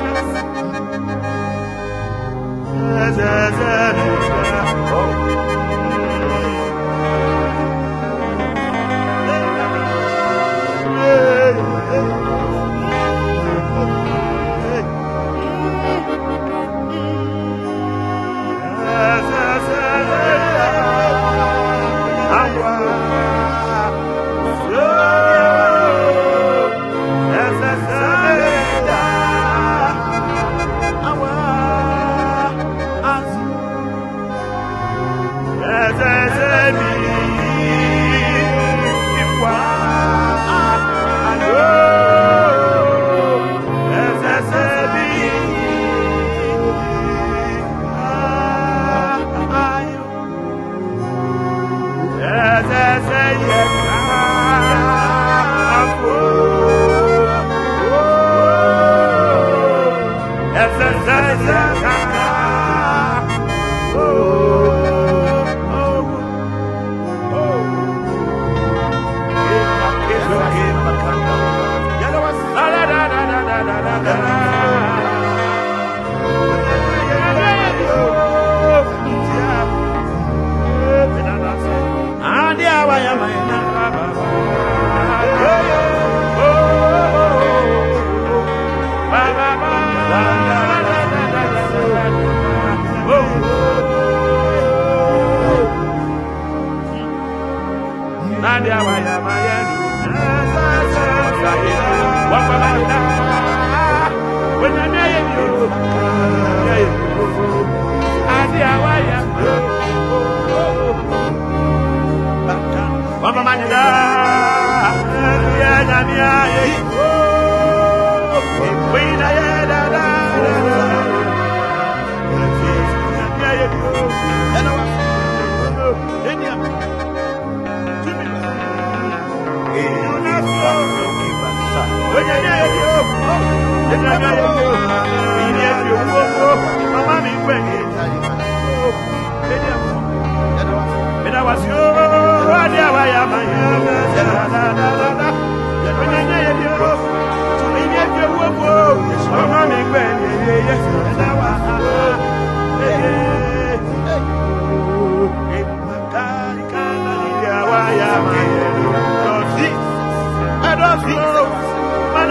Thank you. é Zé, Zé. When I ẹ̀ka gáyé mi ò ìní ẹ̀fì òkú òkú màmá mi ń pẹ̀ ní ẹ̀dá